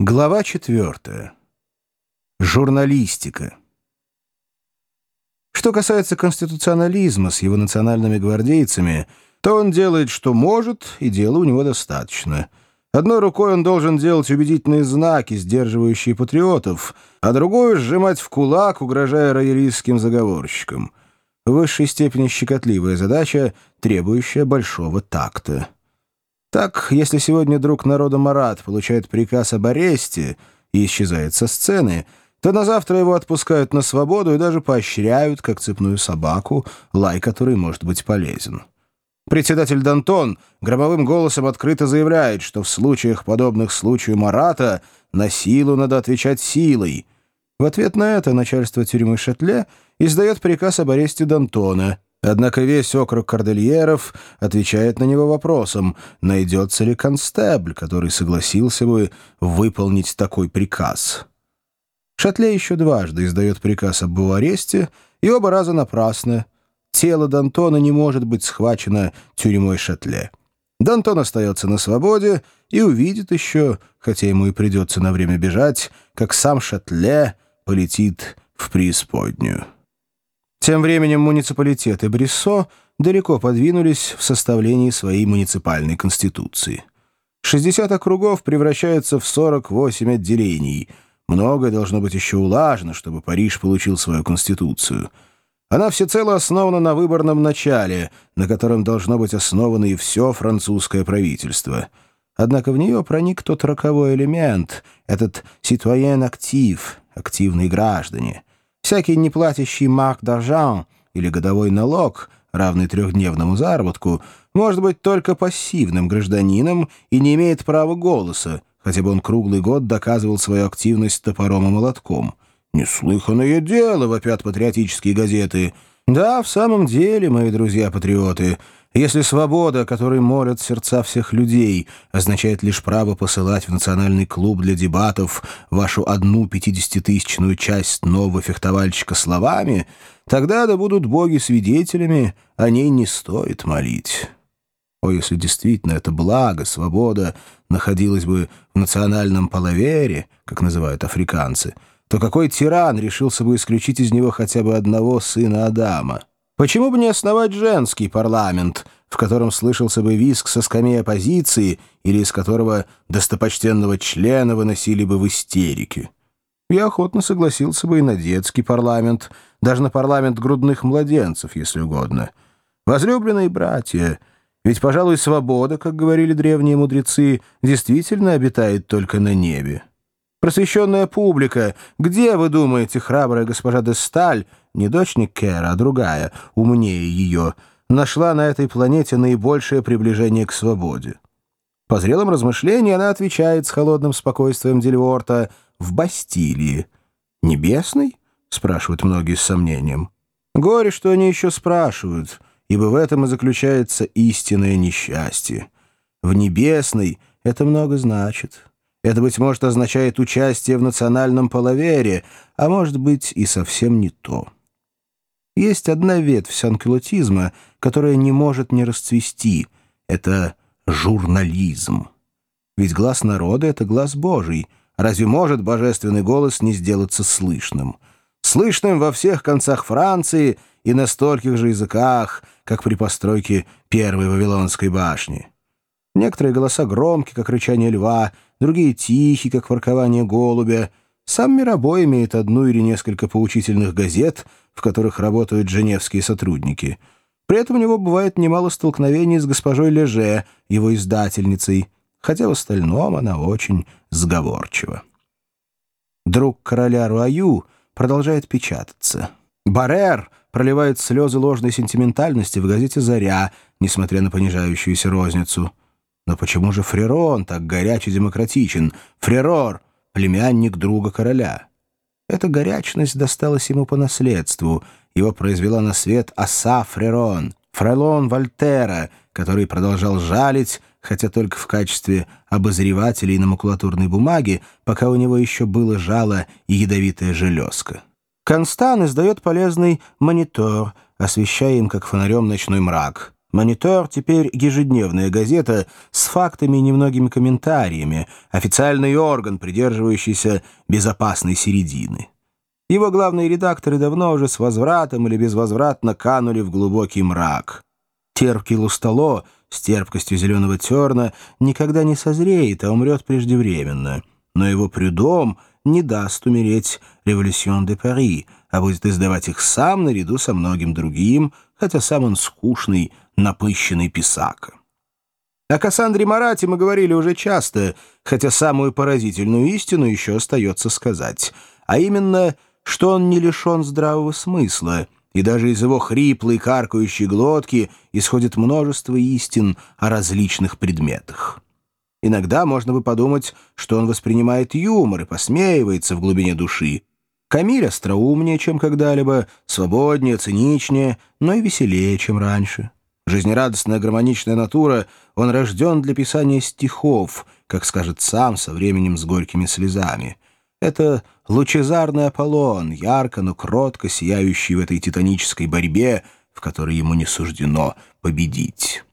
Глава четвертая. Журналистика. Что касается конституционализма с его национальными гвардейцами, то он делает, что может, и дела у него достаточно. Одной рукой он должен делать убедительные знаки, сдерживающие патриотов, а другой — сжимать в кулак, угрожая роялистским заговорщикам. В высшей степени щекотливая задача, требующая большого такта. Так, если сегодня друг народа Марат получает приказ об аресте и исчезает со сцены, то на завтра его отпускают на свободу и даже поощряют, как цепную собаку, лай которой может быть полезен. Председатель Дантон громовым голосом открыто заявляет, что в случаях, подобных случаю Марата, на силу надо отвечать силой. В ответ на это начальство тюрьмы Шатле издает приказ об аресте Дантона — Однако весь округ кордельеров отвечает на него вопросом, найдется ли констебль, который согласился бы выполнить такой приказ. Шатле еще дважды издает приказ об его аресте, и оба раза напрасно. Тело Д'Антона не может быть схвачено тюрьмой Шатле. Д'Антон остается на свободе и увидит еще, хотя ему и придется на время бежать, как сам Шатле полетит в преисподнюю. Тем временем муниципалитет и Брессо далеко подвинулись в составлении своей муниципальной конституции. 60 округов превращаются в 48 отделений. Многое должно быть еще улажено, чтобы Париж получил свою конституцию. Она всецело основана на выборном начале, на котором должно быть основано и все французское правительство. Однако в нее проник тот роковой элемент, этот «ситуен-актив», активные граждане — Всякий неплатящий марк d'argent или годовой налог, равный трехдневному заработку, может быть только пассивным гражданином и не имеет права голоса, хотя бы он круглый год доказывал свою активность топором и молотком. «Неслыханное дело!» — вопят патриотические газеты. «Да, в самом деле, мои друзья-патриоты, если свобода, которой молят сердца всех людей, означает лишь право посылать в национальный клуб для дебатов вашу одну пятидесятитысячную часть нового фехтовальщика словами, тогда да будут боги свидетелями, о ней не стоит молить. О, если действительно это благо, свобода, находилась бы в национальном половере, как называют африканцы, то какой тиран решился бы исключить из него хотя бы одного сына Адама? Почему бы не основать женский парламент, в котором слышался бы виск со скамьи оппозиции или из которого достопочтенного члена выносили бы в истерике? Я охотно согласился бы и на детский парламент, даже на парламент грудных младенцев, если угодно. Возлюбленные братья, ведь, пожалуй, свобода, как говорили древние мудрецы, действительно обитает только на небе. Просвещенная публика, где, вы думаете, храбрая госпожа де Сталь, не дочь Никера, а другая, умнее ее, нашла на этой планете наибольшее приближение к свободе? По зрелым размышлениям она отвечает с холодным спокойствием Дельворта «в Бастилии». «Небесный?» — спрашивают многие с сомнением. Горе, что они еще спрашивают, ибо в этом и заключается истинное несчастье. В небесной это много значит. Это, быть может, означает участие в национальном половере, а может быть и совсем не то. Есть одна ветвь санкюлотизма, которая не может не расцвести. Это журнализм. Ведь глаз народа — это глаз Божий. Разве может божественный голос не сделаться слышным? Слышным во всех концах Франции и на стольких же языках, как при постройке первой Вавилонской башни. Некоторые голоса громкие, как рычание льва, другие тихие, как воркование голубя. Сам Мирабой имеет одну или несколько поучительных газет, в которых работают женевские сотрудники. При этом у него бывает немало столкновений с госпожой Леже, его издательницей, хотя в остальном она очень сговорчива. Друг короля Руаю продолжает печататься. Барер проливает слезы ложной сентиментальности в газете «Заря», несмотря на понижающуюся розницу. Но почему же Фрерон так горяч и демократичен? Фрерор — племянник друга короля. Эта горячность досталась ему по наследству. Его произвела на свет оса Фрерон, Фрелон Вольтера, который продолжал жалить, хотя только в качестве обозревателей на макулатурной бумаге, пока у него еще было жало и ядовитая железка. Констан издает полезный монитор, освещая им как фонарем ночной мрак — Монитор теперь ежедневная газета с фактами и немногими комментариями, официальный орган, придерживающийся безопасной середины. Его главные редакторы давно уже с возвратом или безвозвратно канули в глубокий мрак. Терпкий Лустало с терпкостью зеленого терна никогда не созреет, а умрет преждевременно. Но его прюдом не даст умереть «Революцион де Пари», а будет издавать их сам наряду со многим другим, хотя сам он скучный, напыщенный писака. О Кассандре Марате мы говорили уже часто, хотя самую поразительную истину еще остается сказать, а именно, что он не лишен здравого смысла, и даже из его хриплой каркающей глотки исходит множество истин о различных предметах. Иногда можно бы подумать, что он воспринимает юмор и посмеивается в глубине души. Камиль остроумнее, чем когда-либо, свободнее, циничнее, но и веселее, чем раньше. Жизнерадостная гармоничная натура, он рожден для писания стихов, как скажет сам, со временем с горькими слезами. Это лучезарный Аполлон, ярко, но кротко сияющий в этой титанической борьбе, в которой ему не суждено победить.